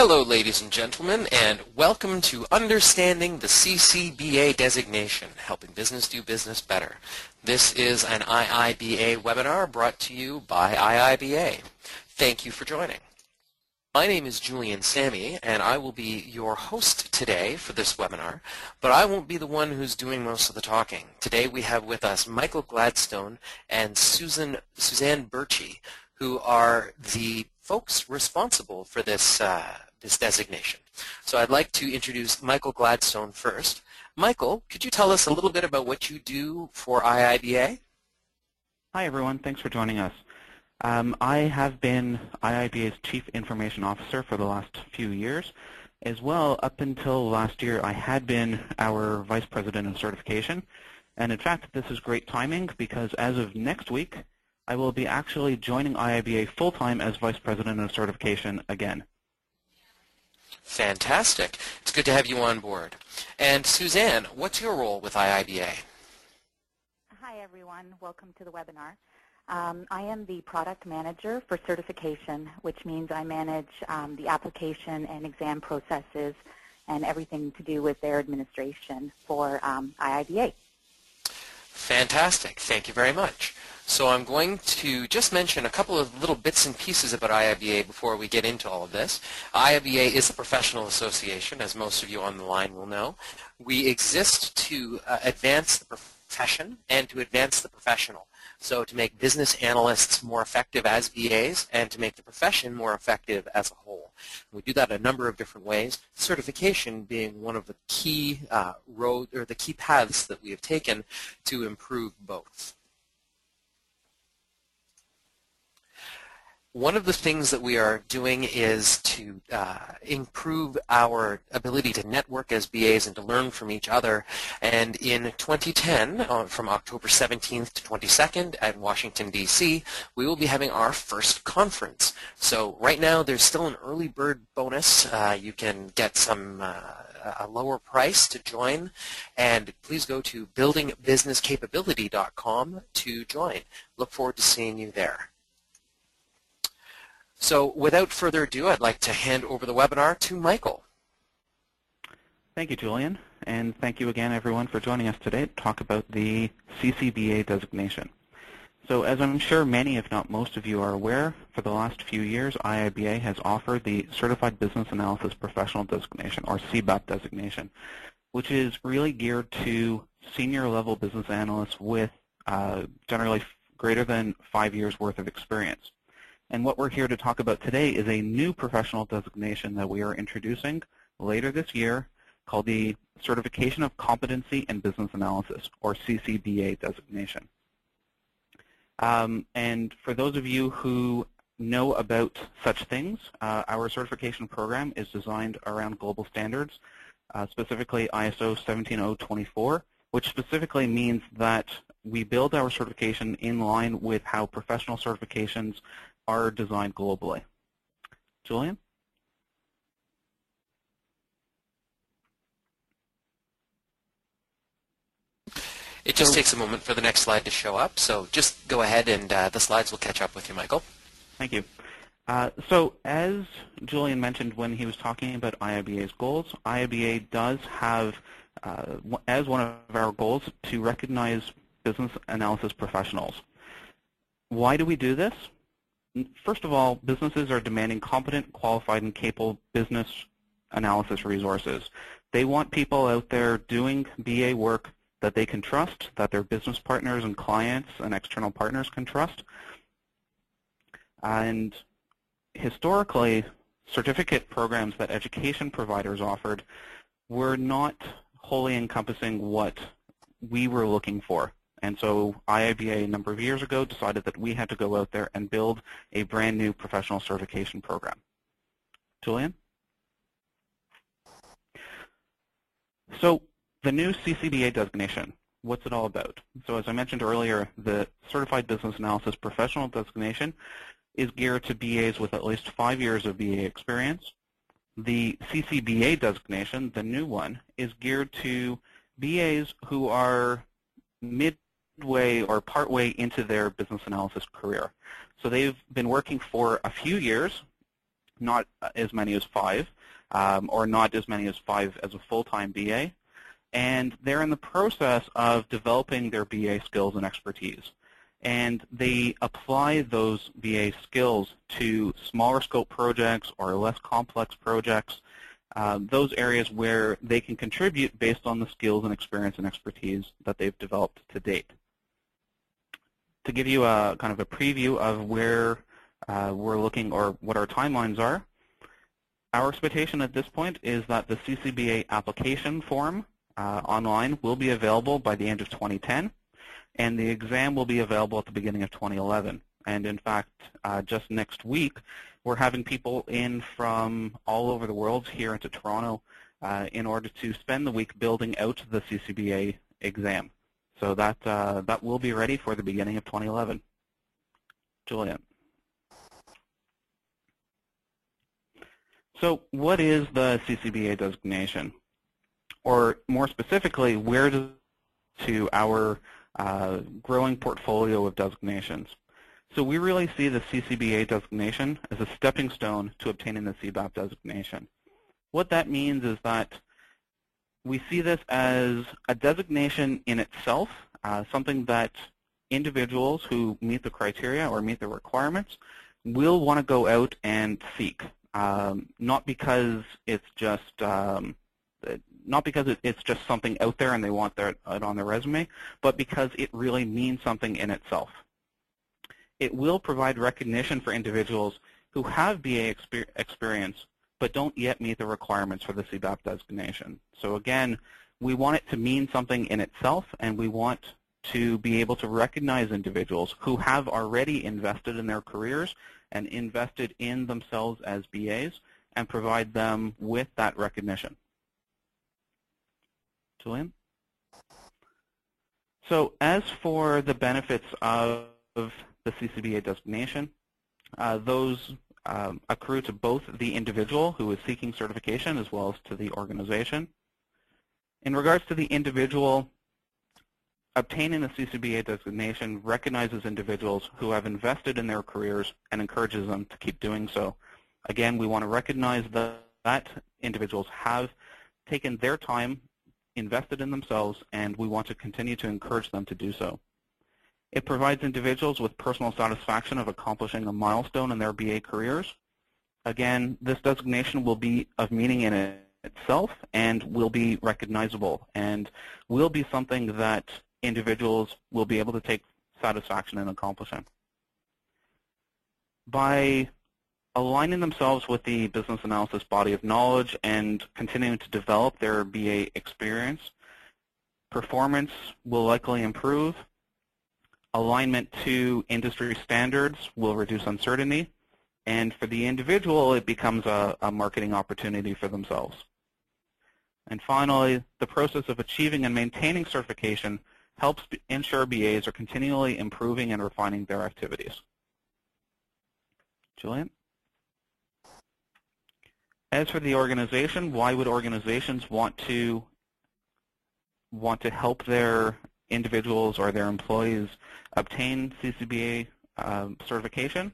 Hello, ladies and gentlemen, and welcome to Understanding the CCBA Designation, Helping Business Do Business Better. This is an IIBA webinar brought to you by IIBA. Thank you for joining. My name is Julian Sammy, and I will be your host today for this webinar, but I won't be the one who's doing most of the talking. Today we have with us Michael Gladstone and Susan, Suzanne Birchie, who are the folks responsible for this, uh, this designation. So I'd like to introduce Michael Gladstone first. Michael, could you tell us a little bit about what you do for IIBA? Hi, everyone. Thanks for joining us. Um, I have been IIBA's Chief Information Officer for the last few years. As well, up until last year, I had been our Vice President of Certification. And in fact, this is great timing because as of next week, I will be actually joining IIBA full-time as Vice President of Certification again. Fantastic. It's good to have you on board. And Suzanne, what's your role with IIBA? Hi, everyone. Welcome to the webinar. Um, I am the product manager for certification, which means I manage um, the application and exam processes and everything to do with their administration for um, IIBA. Fantastic. Thank you very much. So I'm going to just mention a couple of little bits and pieces about IIBA before we get into all of this. IIBA is a professional association, as most of you on the line will know. We exist to uh, advance the profession and to advance the professional. So to make business analysts more effective as BAs and to make the profession more effective as a whole. We do that a number of different ways, certification being one of the key uh, road or the key paths that we have taken to improve both. One of the things that we are doing is to uh, improve our ability to network as BAs and to learn from each other. And in 2010, uh, from October 17th to 22nd at Washington, D.C., we will be having our first conference. So right now there's still an early bird bonus. Uh, you can get some uh, a lower price to join. And please go to buildingbusinesscapability.com to join. Look forward to seeing you there. So without further ado, I'd like to hand over the webinar to Michael. Thank you, Julian. And thank you again, everyone, for joining us today to talk about the CCBA designation. So as I'm sure many, if not most of you are aware, for the last few years, IIBA has offered the Certified Business Analysis Professional designation, or CBAP designation, which is really geared to senior level business analysts with uh, generally greater than five years worth of experience. And what we're here to talk about today is a new professional designation that we are introducing later this year called the Certification of Competency in Business Analysis, or CCBA designation. Um, and for those of you who know about such things, uh, our certification program is designed around global standards, uh, specifically ISO 17024, which specifically means that we build our certification in line with how professional certifications are designed globally. Julian? It just takes a moment for the next slide to show up, so just go ahead and uh, the slides will catch up with you, Michael. Thank you. Uh, so as Julian mentioned when he was talking about IIBA's goals, IIBA does have uh, as one of our goals to recognize business analysis professionals. Why do we do this? First of all, businesses are demanding competent, qualified, and capable business analysis resources. They want people out there doing BA work that they can trust, that their business partners and clients and external partners can trust. And historically, certificate programs that education providers offered were not wholly encompassing what we were looking for. And so IIBA a number of years ago decided that we had to go out there and build a brand new professional certification program. Julian? So the new CCBA designation, what's it all about? So as I mentioned earlier, the Certified Business Analysis Professional designation is geared to BAs with at least five years of BA experience. The CCBA designation, the new one, is geared to BAs who are mid midway or partway into their business analysis career. So they've been working for a few years, not as many as five, um, or not as many as five as a full-time BA. And they're in the process of developing their BA skills and expertise. And they apply those BA skills to smaller scope projects or less complex projects, uh, those areas where they can contribute based on the skills and experience and expertise that they've developed to date. To give you a kind of a preview of where uh, we're looking or what our timelines are, our expectation at this point is that the CCBA application form uh, online will be available by the end of 2010, and the exam will be available at the beginning of 2011. And in fact, uh, just next week, we're having people in from all over the world here into Toronto uh, in order to spend the week building out the CCBA exam. So that, uh, that will be ready for the beginning of 2011. Julian. So what is the CCBA designation? Or more specifically, where does to our uh, growing portfolio of designations? So we really see the CCBA designation as a stepping stone to obtaining the CBAP designation. What that means is that we see this as a designation in itself, uh, something that individuals who meet the criteria or meet the requirements will want to go out and seek um, not because it's just um, not because it, it's just something out there and they want it on their resume, but because it really means something in itself. It will provide recognition for individuals who have BA exper experience but don't yet meet the requirements for the CBAP designation. So again, we want it to mean something in itself, and we want to be able to recognize individuals who have already invested in their careers and invested in themselves as BAs and provide them with that recognition. Julian? So as for the benefits of the CCBA designation, uh, those um, accrue to both the individual who is seeking certification as well as to the organization. In regards to the individual, Obtaining the CCBA designation recognizes individuals who have invested in their careers and encourages them to keep doing so. Again, we want to recognize that individuals have taken their time, invested in themselves, and we want to continue to encourage them to do so. It provides individuals with personal satisfaction of accomplishing a milestone in their BA careers. Again, this designation will be of meaning in itself and will be recognizable and will be something that individuals will be able to take satisfaction in accomplishing. By aligning themselves with the business analysis body of knowledge and continuing to develop their BA experience, performance will likely improve. Alignment to industry standards will reduce uncertainty. And for the individual, it becomes a, a marketing opportunity for themselves. And finally, the process of achieving and maintaining certification helps ensure BAs are continually improving and refining their activities. Julian? As for the organization, why would organizations want to want to help their individuals or their employees obtain CCBA um, certification?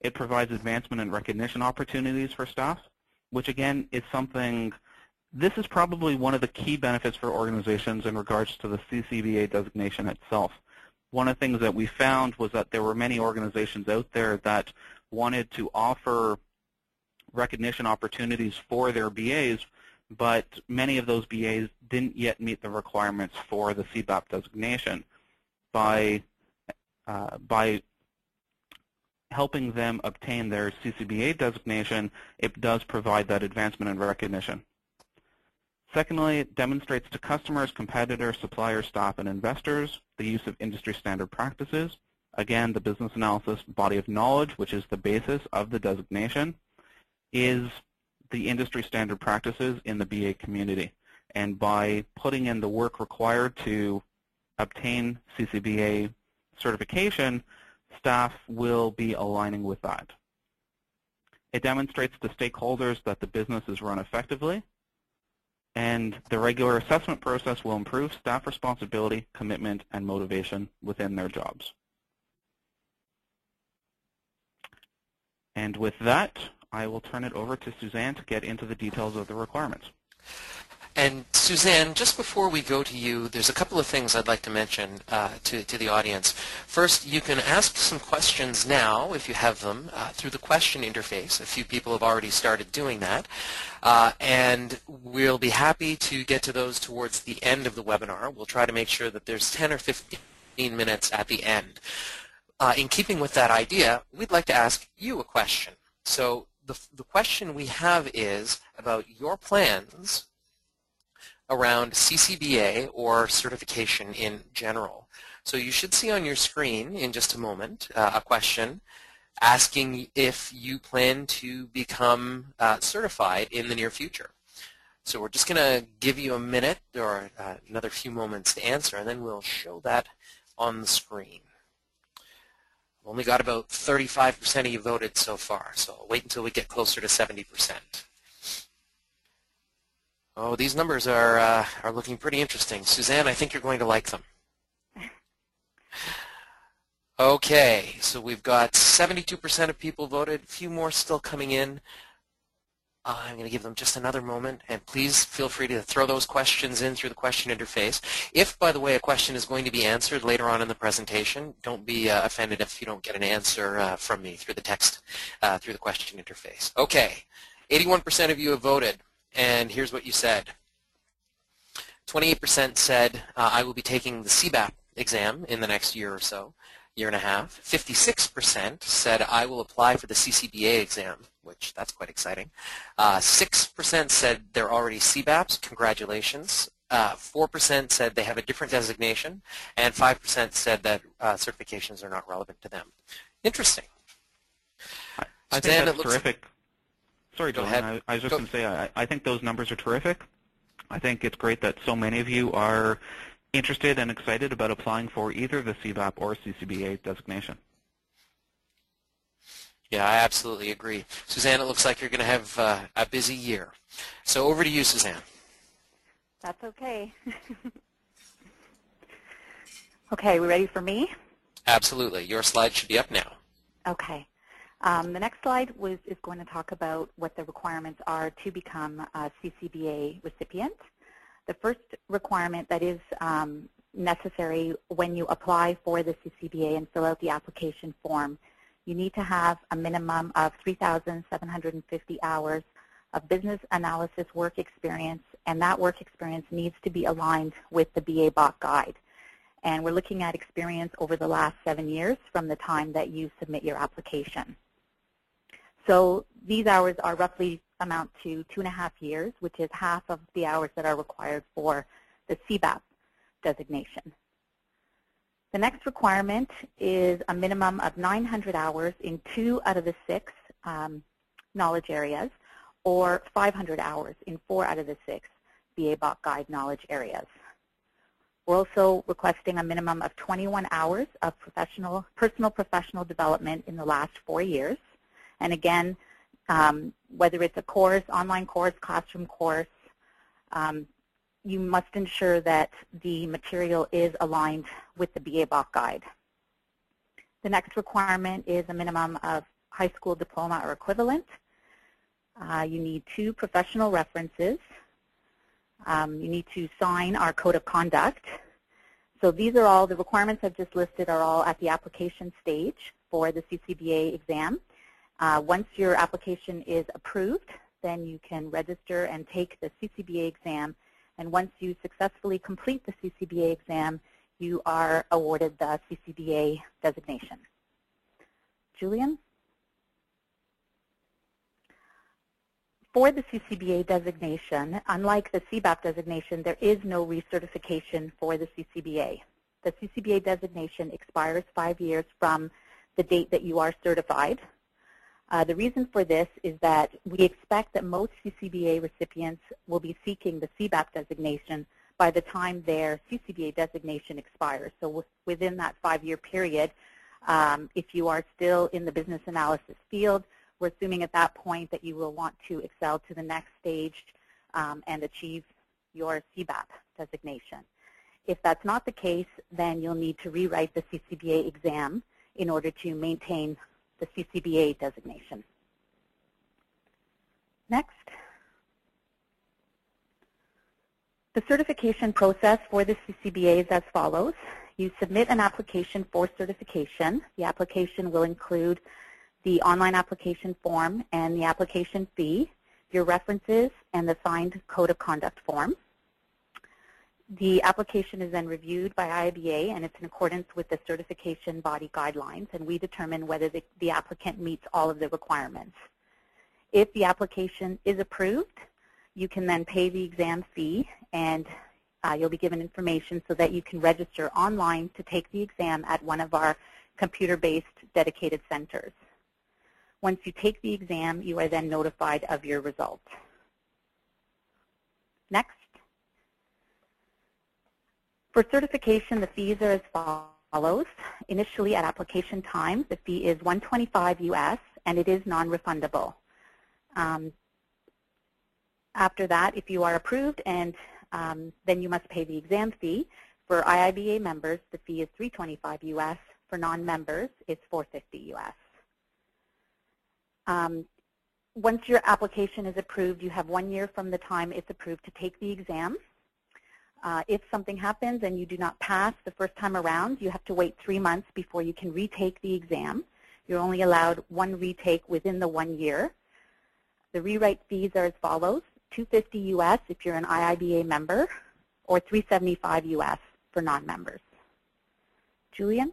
It provides advancement and recognition opportunities for staff, which again is something this is probably one of the key benefits for organizations in regards to the CCBA designation itself. One of the things that we found was that there were many organizations out there that wanted to offer recognition opportunities for their BAs, but many of those BAs didn't yet meet the requirements for the CBAP designation. By, uh, by helping them obtain their CCBA designation, it does provide that advancement and recognition. Secondly, it demonstrates to customers, competitors, suppliers, staff, and investors the use of industry standard practices. Again, the business analysis body of knowledge, which is the basis of the designation, is the industry standard practices in the BA community. And by putting in the work required to obtain CCBA certification, staff will be aligning with that. It demonstrates to stakeholders that the business is run effectively and the regular assessment process will improve staff responsibility, commitment, and motivation within their jobs. And with that, I will turn it over to Suzanne to get into the details of the requirements. And Suzanne, just before we go to you, there's a couple of things I'd like to mention uh, to, to the audience. First, you can ask some questions now, if you have them, uh, through the question interface. A few people have already started doing that. Uh, and we'll be happy to get to those towards the end of the webinar. We'll try to make sure that there's 10 or 15 minutes at the end. Uh, in keeping with that idea, we'd like to ask you a question. So the, the question we have is about your plans around CCBA or certification in general. So you should see on your screen in just a moment uh, a question asking if you plan to become uh, certified in the near future. So we're just going to give you a minute or uh, another few moments to answer, and then we'll show that on the screen. I've only got about 35% of you voted so far, so I'll wait until we get closer to 70%. Oh, these numbers are uh, are looking pretty interesting. Suzanne, I think you're going to like them. Okay, so we've got 72% of people voted, a few more still coming in. Uh, I'm going to give them just another moment, and please feel free to throw those questions in through the question interface. If, by the way, a question is going to be answered later on in the presentation, don't be uh, offended if you don't get an answer uh, from me through the text, uh, through the question interface. Okay, 81% of you have voted. And here's what you said. 28% said, uh, I will be taking the CBAP exam in the next year or so, year and a half. 56% said, I will apply for the CCBA exam, which that's quite exciting. 6% uh, said they're already CBAPs, congratulations. 4% uh, said they have a different designation, and 5% said that uh, certifications are not relevant to them. Interesting. I, I think that's terrific. Sorry, Go Julian. I, I, was just going to say, I, I think those numbers are terrific. I think it's great that so many of you are interested and excited about applying for either the CBAP or CCBA designation. Yeah, I absolutely agree. Suzanne, it looks like you're going to have uh, a busy year. So over to you, Suzanne. That's okay. okay, we ready for me? Absolutely. Your slide should be up now. Okay. Um, the next slide was, is going to talk about what the requirements are to become a CCBA recipient. The first requirement that is um, necessary when you apply for the CCBA and fill out the application form, you need to have a minimum of 3,750 hours of business analysis work experience, and that work experience needs to be aligned with the BA BOK guide. And we're looking at experience over the last seven years from the time that you submit your application. So these hours are roughly amount to two and a half years, which is half of the hours that are required for the CBAP designation. The next requirement is a minimum of 900 hours in two out of the six um, knowledge areas, or 500 hours in four out of the six BA BOK Guide knowledge areas. We're also requesting a minimum of 21 hours of professional, personal professional development in the last four years, and again, um, whether it's a course, online course, classroom course, um, you must ensure that the material is aligned with the BA BOK guide. The next requirement is a minimum of high school diploma or equivalent. Uh, you need two professional references. Um, you need to sign our code of conduct. So these are all, the requirements I've just listed are all at the application stage for the CCBA exam. Uh, once your application is approved, then you can register and take the CCBA exam. And once you successfully complete the CCBA exam, you are awarded the CCBA designation. Julian? For the CCBA designation, unlike the CBAP designation, there is no recertification for the CCBA. The CCBA designation expires five years from the date that you are certified, uh, the reason for this is that we expect that most CCBA recipients will be seeking the CBAP designation by the time their CCBA designation expires. So within that five-year period, um, if you are still in the business analysis field, we're assuming at that point that you will want to excel to the next stage um, and achieve your CBAP designation. If that's not the case, then you'll need to rewrite the CCBA exam in order to maintain the CCBA designation. Next. The certification process for the CCBA is as follows. You submit an application for certification. The application will include the online application form and the application fee, your references, and the signed code of conduct form. The application is then reviewed by IIBA and it's in accordance with the certification body guidelines and we determine whether the, the applicant meets all of the requirements. If the application is approved, you can then pay the exam fee and uh, you'll be given information so that you can register online to take the exam at one of our computer-based dedicated centers. Once you take the exam, you are then notified of your results. Next. For certification, the fees are as follows. Initially, at application time, the fee is 125 US, and it is non-refundable. Um, after that, if you are approved, and um, then you must pay the exam fee. For IIBA members, the fee is 325 US. For non-members, it's 450 US. Um, once your application is approved, you have one year from the time it's approved to take the exam. Uh, if something happens and you do not pass the first time around, you have to wait three months before you can retake the exam. You're only allowed one retake within the one year. The rewrite fees are as follows. 250 US if you're an IIBA member, or 375 US for non-members. Julian?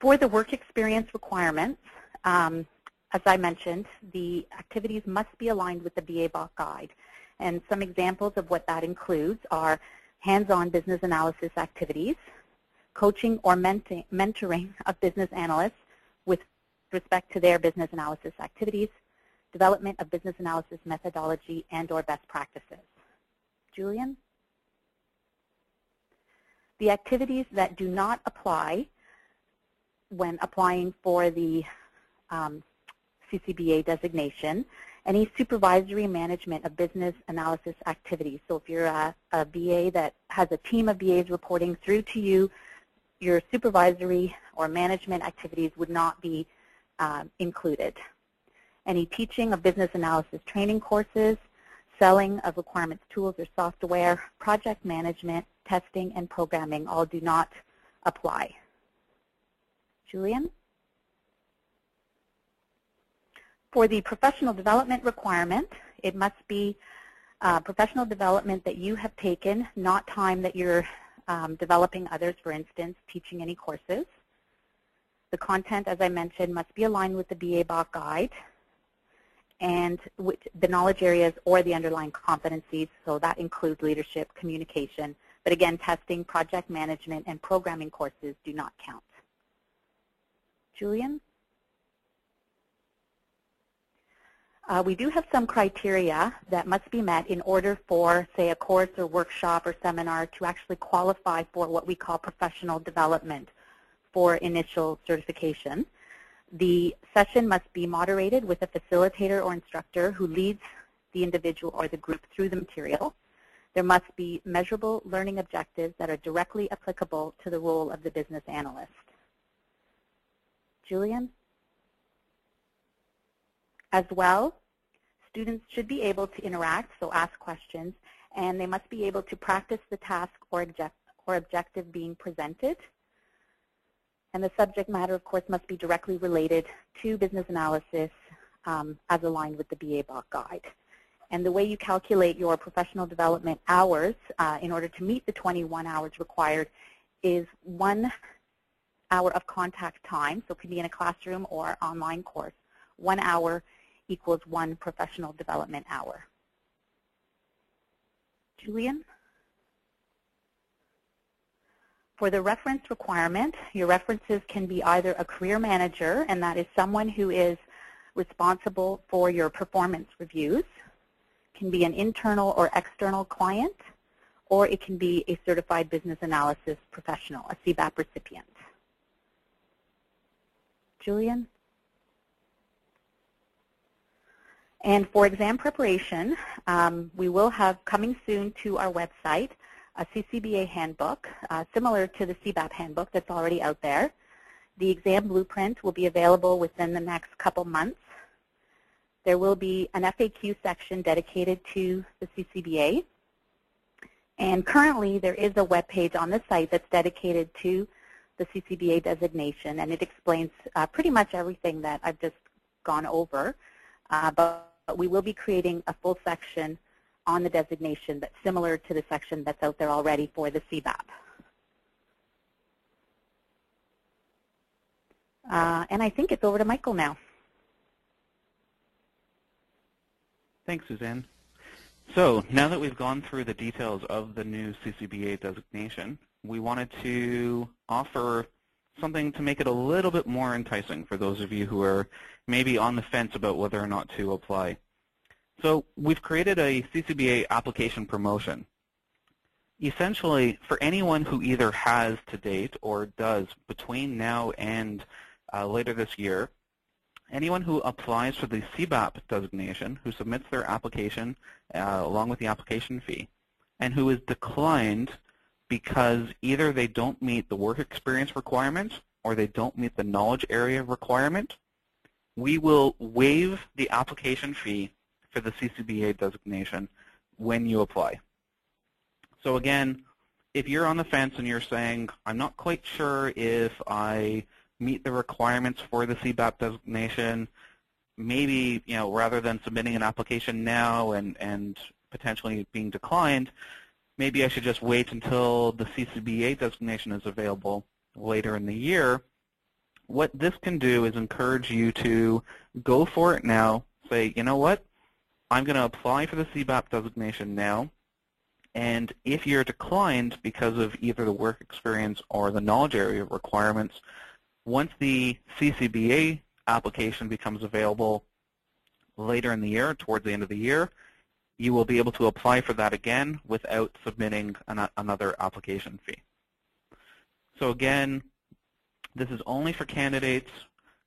For the work experience requirements, um, as I mentioned, the activities must be aligned with the BA BOK guide. And some examples of what that includes are hands-on business analysis activities, coaching or mentoring of business analysts with respect to their business analysis activities, development of business analysis methodology and or best practices. Julian? The activities that do not apply when applying for the um, CCBA designation, any supervisory management of business analysis activities. So if you're a, a BA that has a team of BAs reporting through to you, your supervisory or management activities would not be uh, included. Any teaching of business analysis training courses, selling of requirements tools or software, project management, testing, and programming all do not apply. Julian? For the professional development requirement, it must be uh, professional development that you have taken, not time that you're um, developing others, for instance, teaching any courses. The content, as I mentioned, must be aligned with the BA BOK guide and the knowledge areas or the underlying competencies, so that includes leadership, communication, but again, testing, project management, and programming courses do not count. Julian? Uh, we do have some criteria that must be met in order for, say, a course or workshop or seminar to actually qualify for what we call professional development for initial certification. The session must be moderated with a facilitator or instructor who leads the individual or the group through the material. There must be measurable learning objectives that are directly applicable to the role of the business analyst. Julian? As well, students should be able to interact, so ask questions, and they must be able to practice the task or, object or objective being presented. And the subject matter, of course, must be directly related to business analysis um, as aligned with the BA BOK guide. And the way you calculate your professional development hours uh, in order to meet the 21 hours required is one hour of contact time, so it could be in a classroom or online course. One hour equals one professional development hour. Julian? For the reference requirement, your references can be either a career manager, and that is someone who is responsible for your performance reviews, can be an internal or external client, or it can be a certified business analysis professional, a CBAP recipient. Julian? And for exam preparation, um, we will have coming soon to our website a CCBA handbook, uh, similar to the CBAP handbook that's already out there. The exam blueprint will be available within the next couple months. There will be an FAQ section dedicated to the CCBA. And currently, there is a web page on the site that's dedicated to the CCBA designation, and it explains uh, pretty much everything that I've just gone over. Uh, but, but we will be creating a full section on the designation that's similar to the section that's out there already for the CBAP. Uh, and I think it's over to Michael now. Thanks, Suzanne. So now that we've gone through the details of the new CCBA designation, we wanted to offer something to make it a little bit more enticing for those of you who are maybe on the fence about whether or not to apply. So we've created a CCBA application promotion. Essentially, for anyone who either has to date or does between now and uh, later this year, anyone who applies for the CBAP designation, who submits their application uh, along with the application fee, and who is declined because either they don't meet the work experience requirement or they don't meet the knowledge area requirement, we will waive the application fee for the CCBA designation when you apply. So again, if you're on the fence and you're saying, I'm not quite sure if I meet the requirements for the CBAP designation, maybe, you know, rather than submitting an application now and, and potentially being declined, maybe I should just wait until the CCBA designation is available later in the year. What this can do is encourage you to go for it now. Say, you know what? I'm going to apply for the CBAP designation now. And if you're declined because of either the work experience or the knowledge area requirements, once the CCBA application becomes available later in the year, towards the end of the year, you will be able to apply for that again without submitting an, uh, another application fee. So again, this is only for candidates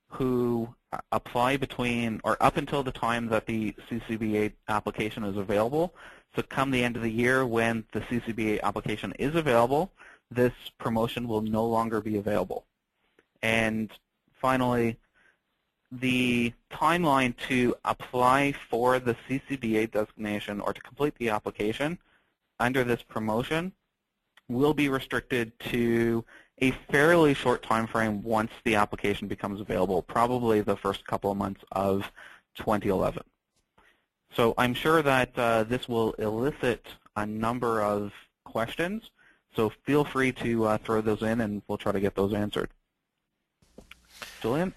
who uh, apply between or up until the time that the CCBA application is available. So come the end of the year when the CCBA application is available, this promotion will no longer be available. And finally, the timeline to apply for the CCBA designation or to complete the application under this promotion will be restricted to a fairly short time frame once the application becomes available, probably the first couple of months of 2011. So I'm sure that uh, this will elicit a number of questions, so feel free to uh, throw those in and we'll try to get those answered. Julian?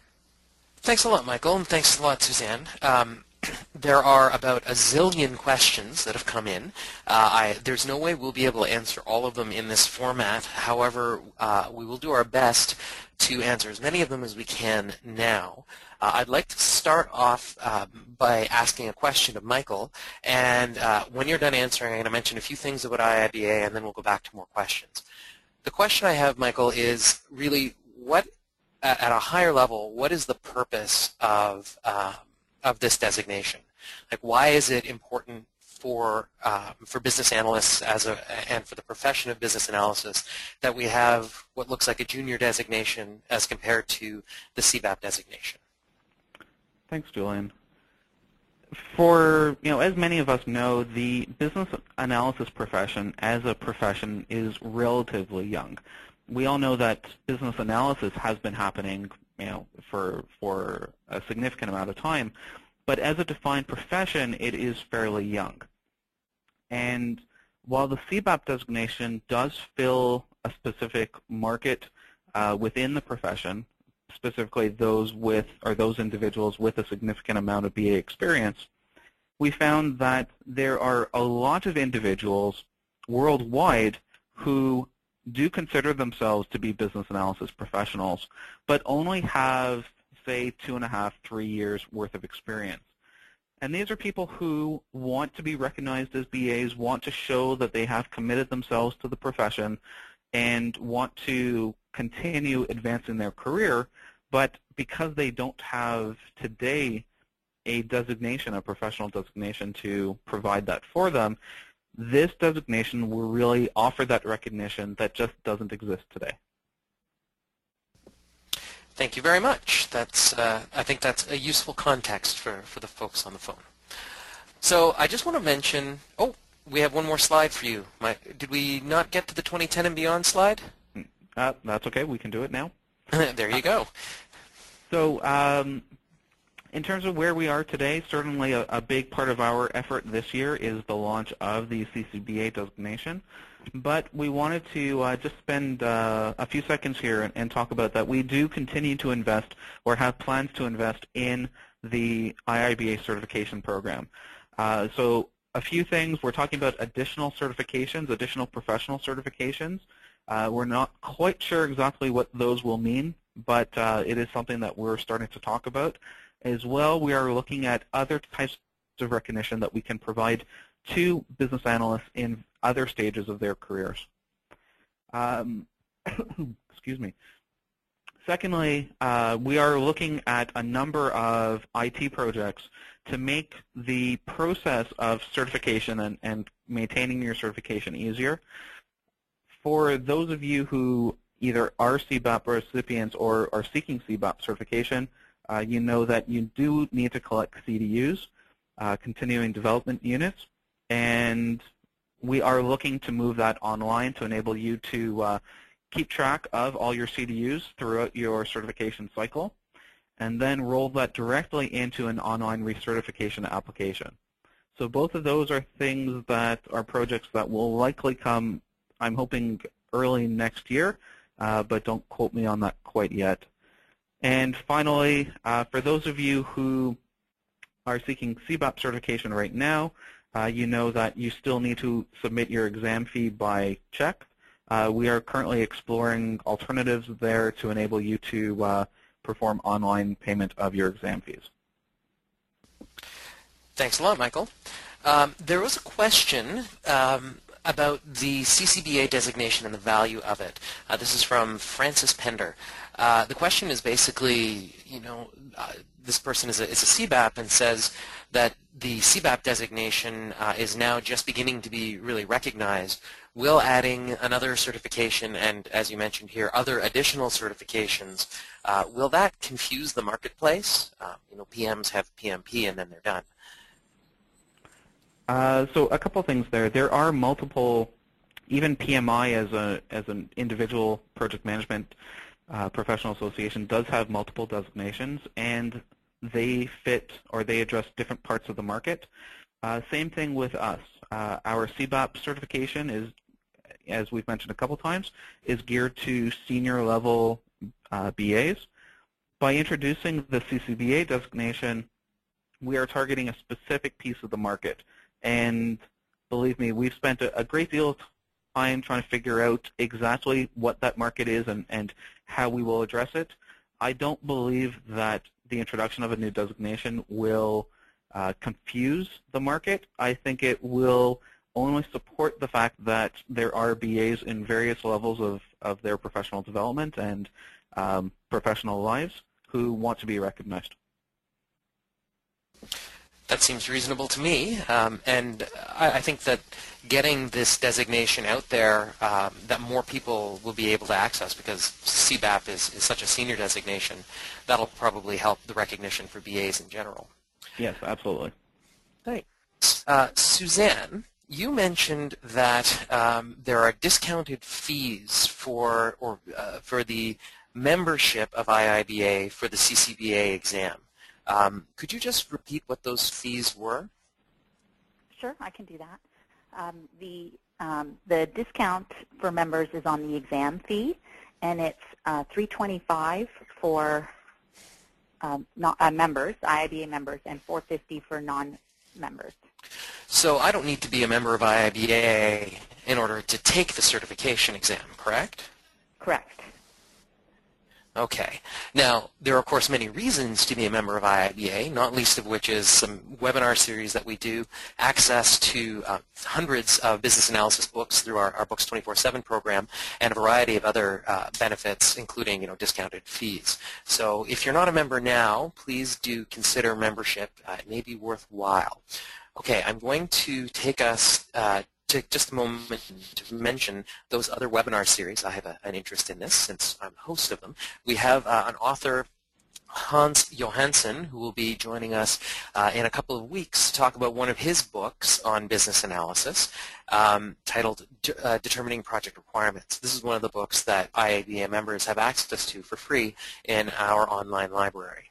Thanks a lot, Michael, and thanks a lot, Suzanne. Um, there are about a zillion questions that have come in. Uh, I, there's no way we'll be able to answer all of them in this format. However, uh, we will do our best to answer as many of them as we can now. Uh, I'd like to start off um, by asking a question of Michael. And uh, when you're done answering, I'm going to mention a few things about IIBA, and then we'll go back to more questions. The question I have, Michael, is really what at a higher level, what is the purpose of um, of this designation? Like, why is it important for um, for business analysts as a and for the profession of business analysis that we have what looks like a junior designation as compared to the CBAP designation? Thanks, Julian. For you know, as many of us know, the business analysis profession as a profession is relatively young we all know that business analysis has been happening you know, for, for a significant amount of time, but as a defined profession, it is fairly young. And while the CBAP designation does fill a specific market uh, within the profession, specifically those with or those individuals with a significant amount of BA experience, we found that there are a lot of individuals worldwide who do consider themselves to be business analysis professionals, but only have, say, two and a half, three years worth of experience. And these are people who want to be recognized as BAs, want to show that they have committed themselves to the profession, and want to continue advancing their career, but because they don't have today a designation, a professional designation to provide that for them, this designation will really offer that recognition that just doesn't exist today. Thank you very much. That's uh, I think that's a useful context for, for the folks on the phone. So I just want to mention, oh, we have one more slide for you. My, did we not get to the 2010 and beyond slide? Uh, that's okay. We can do it now. there you go. So um, in terms of where we are today, certainly a, a, big part of our effort this year is the launch of the CCBA designation. But we wanted to uh, just spend uh, a few seconds here and, and, talk about that. We do continue to invest or have plans to invest in the IIBA certification program. Uh, so a few things. We're talking about additional certifications, additional professional certifications. Uh, we're not quite sure exactly what those will mean, but uh, it is something that we're starting to talk about. As well, we are looking at other types of recognition that we can provide to business analysts in other stages of their careers. Um, excuse me. Secondly, uh, we are looking at a number of IT projects to make the process of certification and, and maintaining your certification easier. For those of you who either are CBAP recipients or are seeking CBAP certification, uh, you know that you do need to collect CDUs, uh, continuing development units, and we are looking to move that online to enable you to uh, keep track of all your CDUs throughout your certification cycle, and then roll that directly into an online recertification application. So both of those are things that are projects that will likely come, I'm hoping, early next year, uh, but don't quote me on that quite yet. And finally, uh, for those of you who are seeking CBAP certification right now, uh, you know that you still need to submit your exam fee by check. Uh, we are currently exploring alternatives there to enable you to uh, perform online payment of your exam fees. Thanks a lot, Michael. Um, there was a question um, about the CCBA designation and the value of it. Uh, this is from Francis Pender. Uh, the question is basically, you know, uh, this person is a, is a CBAP and says that the CBAP designation uh, is now just beginning to be really recognized. Will adding another certification and, as you mentioned here, other additional certifications, uh, will that confuse the marketplace? Uh, you know, PMs have PMP and then they're done. Uh, so a couple things there. There are multiple, even PMI as a as an individual project management uh, professional association does have multiple designations, and they fit or they address different parts of the market. Uh, same thing with us. Uh, our CBAP certification is, as we've mentioned a couple times, is geared to senior level uh, BAs. By introducing the CCBA designation, we are targeting a specific piece of the market. And believe me, we've spent a, a great deal of time trying to figure out exactly what that market is and, and how we will address it. I don't believe that the introduction of a new designation will uh, confuse the market. I think it will only support the fact that there are BAs in various levels of, of their professional development and um, professional lives who want to be recognized. That seems reasonable to me, um, and I, I, think that getting this designation out there, um, that more people will be able to access because CBAP is, is such a senior designation, that'll probably help the recognition for BAs in general. Yes, absolutely. Thanks. Uh, Suzanne, you mentioned that um, there are discounted fees for or uh, for the membership of IIBA for the CCBA exam. Um, could you just repeat what those fees were? Sure, I can do that. Um, the um, the discount for members is on the exam fee, and it's uh, 325 for um, not, uh, members, IIBA members, and 450 for non-members. So I don't need to be a member of IIBA in order to take the certification exam, correct? Correct. Okay. Now, there are, of course, many reasons to be a member of IIBA, not least of which is some webinar series that we do, access to uh, hundreds of business analysis books through our, our Books 24-7 program, and a variety of other uh, benefits, including, you know, discounted fees. So if you're not a member now, please do consider membership. Uh, it may be worthwhile. Okay, I'm going to take us uh, take just a moment to mention those other webinar series. I have a, an interest in this since I'm host of them. We have uh, an author Hans Jonasson, who will be joining us uh, in a couple of weeks to talk about one of his books on business analysis um, titled uh, Determining Project Requirements. This is one of the books that IIBA members have access to for free in our online library.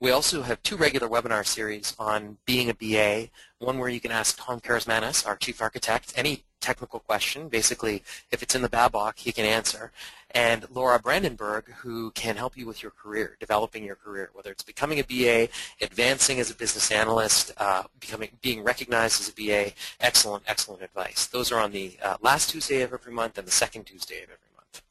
We also have two regular webinar series on being a BA, one where you can ask Tom Karasmanis, our chief architect, any technical question. Basically, if it's in the BABOK, he can answer. And Laura Brandenburg, who can help you with your career, developing your career, whether it's becoming a BA, advancing as a business analyst, uh, becoming, being recognized as a BA. Excellent, excellent advice. Those are on the uh, last Tuesday of every month and the second Tuesday of every month.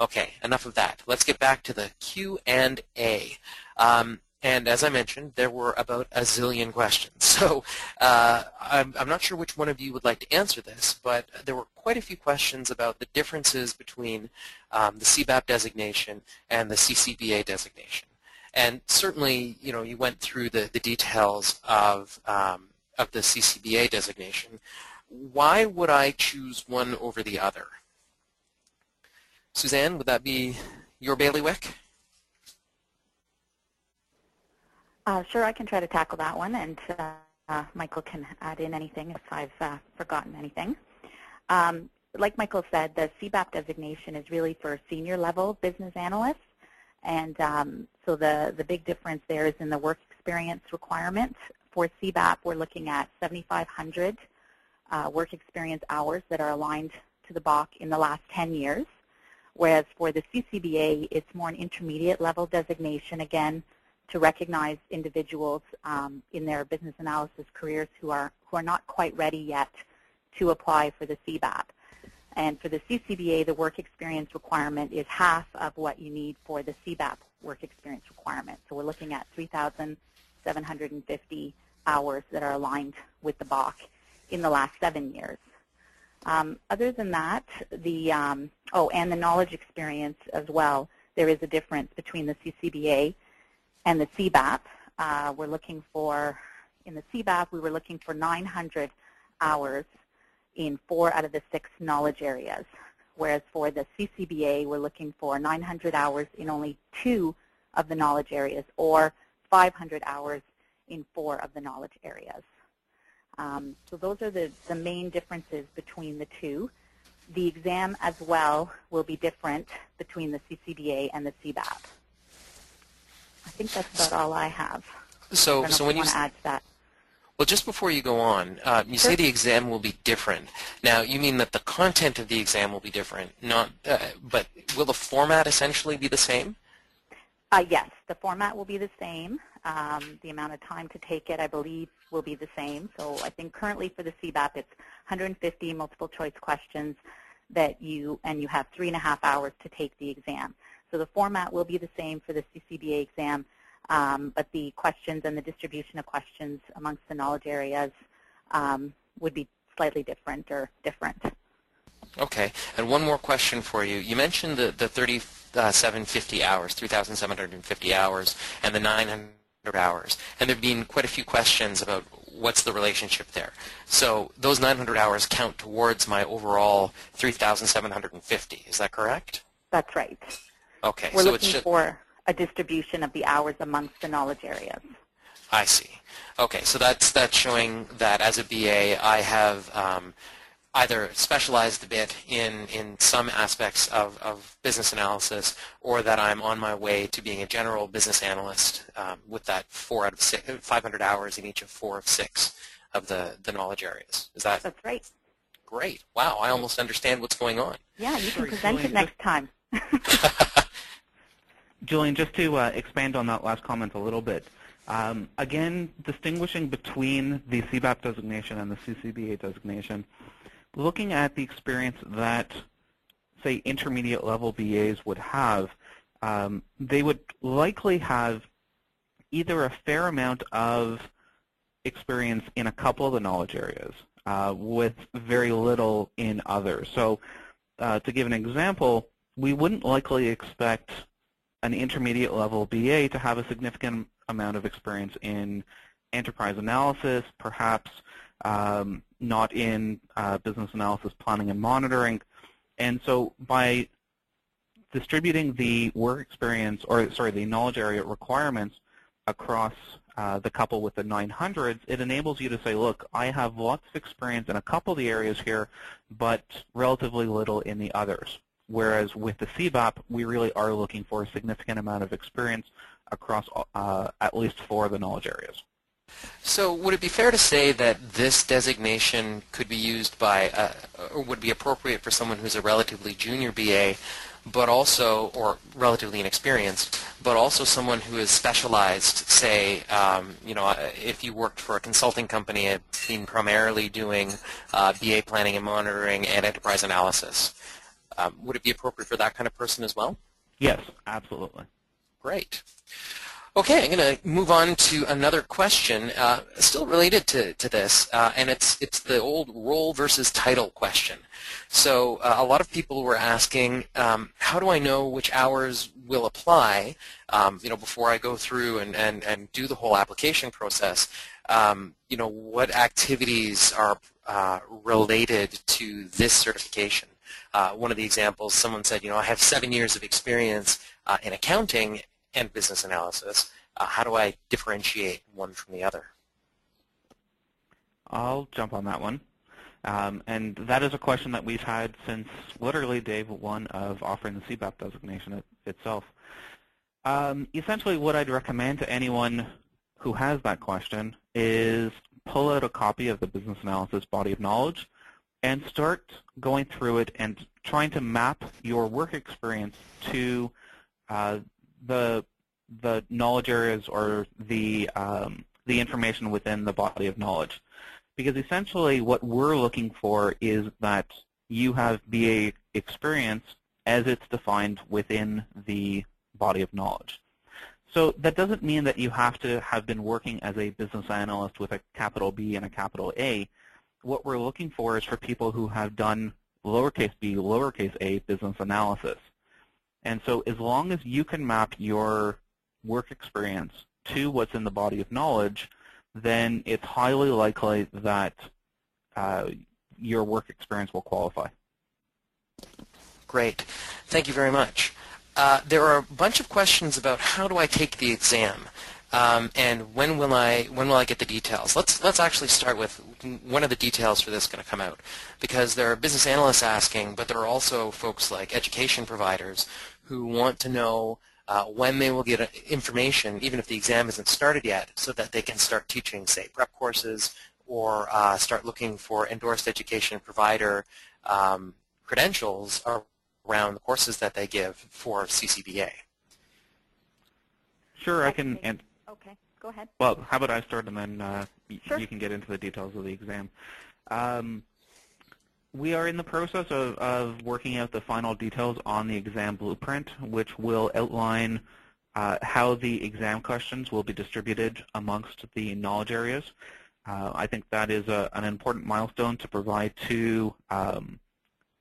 Okay, enough of that. Let's get back to the Q&A. Um, and as I mentioned, there were about a zillion questions. So uh, I'm, I'm, not sure which one of you would like to answer this, but there were quite a few questions about the differences between um, the CBAP designation and the CCBA designation. And certainly, you know, you went through the, the details of, um, of the CCBA designation. Why would I choose one over the other? Suzanne, would that be your bailiwick? Uh, sure, I can try to tackle that one, and uh, Michael can add in anything if I've uh, forgotten anything. Um, like Michael said, the CBAP designation is really for senior level business analysts, and um, so the, the big difference there is in the work experience requirement. For CBAP, we're looking at 7,500 uh, work experience hours that are aligned to the BOK in the last 10 years, whereas for the CCBA, it's more an intermediate level designation, again, to recognize individuals um, in their business analysis careers who are, who are not quite ready yet to apply for the CBAP. And for the CCBA, the work experience requirement is half of what you need for the CBAP work experience requirement. So we're looking at 3,750 hours that are aligned with the BOK in the last seven years. Um, other than that, the um, oh, and the knowledge experience as well. There is a difference between the CCBA and the CBAP, uh, we're looking for, in the CBAP, we were looking for 900 hours in four out of the six knowledge areas, whereas for the CCBA, we're looking for 900 hours in only two of the knowledge areas, or 500 hours in four of the knowledge areas. Um, so those are the, the main differences between the two. The exam as well will be different between the CCBA and the CBAP. I think that's about all I have. So, I so when you add to that. Well, just before you go on, uh, you sure. say the exam will be different. Now, you mean that the content of the exam will be different, not, uh, but will the format essentially be the same? Uh, yes, the format will be the same. Um, the amount of time to take it, I believe, will be the same. So I think currently for the CBAP, it's 150 multiple choice questions that you, and you have three and a half hours to take the exam. So the format will be the same for the CCBA exam, um, but the questions and the distribution of questions amongst the knowledge areas um, would be slightly different or different. Okay, and one more question for you. You mentioned the, the 3750 hours, 3,750 hours, and the 900 hours, and there have been quite a few questions about what's the relationship there. So those 900 hours count towards my overall 3,750. Is that correct? That's right. Okay. We're so looking just, for a distribution of the hours amongst the knowledge areas. I see. Okay, so that's that's showing that as a BA, I have um, either specialized a bit in, in some aspects of, of business analysis or that I'm on my way to being a general business analyst um, with that four out of six, 500 hours in each of four of six of the, the knowledge areas. Is that? That's right. Great. Wow, I almost understand what's going on. Yeah, you can present it next time. Julian, just to uh, expand on that last comment a little bit, um, again, distinguishing between the CBAP designation and the CCBA designation, looking at the experience that, say, intermediate level BAs would have, um, they would likely have either a fair amount of experience in a couple of the knowledge areas uh, with very little in others. So uh, to give an example, we wouldn't likely expect an intermediate level BA to have a significant amount of experience in enterprise analysis, perhaps um, not in uh, business analysis planning and monitoring. And so by distributing the work experience, or sorry, the knowledge area requirements across uh, the couple with the 900s, it enables you to say, look, I have lots of experience in a couple of the areas here, but relatively little in the others. Whereas with the CBAP, we really are looking for a significant amount of experience across uh, at least four of the knowledge areas. So would it be fair to say that this designation could be used by, uh, or would be appropriate for someone who's a relatively junior BA, but also, or relatively inexperienced, but also someone who is specialized, say, um, you know, if you worked for a consulting company and been primarily doing uh, BA planning and monitoring and enterprise analysis. Um, would it be appropriate for that kind of person as well? Yes, absolutely. Great. Okay, I'm going to move on to another question, uh, still related to, to this, uh, and it's it's the old role versus title question. So uh, a lot of people were asking, um, how do I know which hours will apply, um, you know, before I go through and, and, and do the whole application process? Um, you know, what activities are uh, related to this certification? Uh, one of the examples, someone said, you know, I have seven years of experience uh, in accounting, and business analysis. Uh, how do I differentiate one from the other? I'll jump on that one. Um, and that is a question that we've had since literally day one of offering the CBAP designation it, itself. Um, essentially, what I'd recommend to anyone who has that question is pull out a copy of the business analysis body of knowledge and start going through it and trying to map your work experience to uh, the the knowledge areas or the um, the information within the body of knowledge. Because essentially what we're looking for is that you have BA experience as it's defined within the body of knowledge. So that doesn't mean that you have to have been working as a business analyst with a capital B and a capital A. What we're looking for is for people who have done lowercase b, lowercase a business analysis. And so as long as you can map your work experience to what's in the body of knowledge, then it's highly likely that uh, your work experience will qualify. Great. Thank you very much. Uh, there are a bunch of questions about how do I take the exam. Um, and when will I when will I get the details? Let's let's actually start with when are the details for this going to come out? Because there are business analysts asking, but there are also folks like education providers who want to know uh, when they will get uh, information, even if the exam isn't started yet, so that they can start teaching, say, prep courses or uh, start looking for endorsed education provider um, credentials around the courses that they give for CCBA. Sure, I can. Go ahead. Well, how about I start and then uh, sure. you can get into the details of the exam. Um, we are in the process of, of, working out the final details on the exam blueprint, which will outline uh, how the exam questions will be distributed amongst the knowledge areas. Uh, I think that is a, an important milestone to provide to um,